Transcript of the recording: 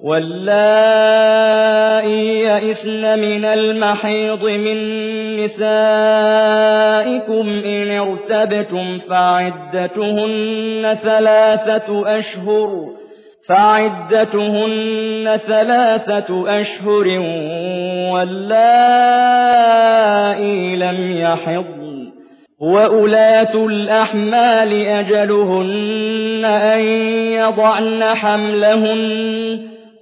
واللائي يئسن من المحيض من نسائكم إن ارتبتم فعدتهن ثلاثة أشهر فعدتهن ثلاثة أشهر واللائي لم يحضن وأولاة الأحمال أجلهن أن يضعن حملهن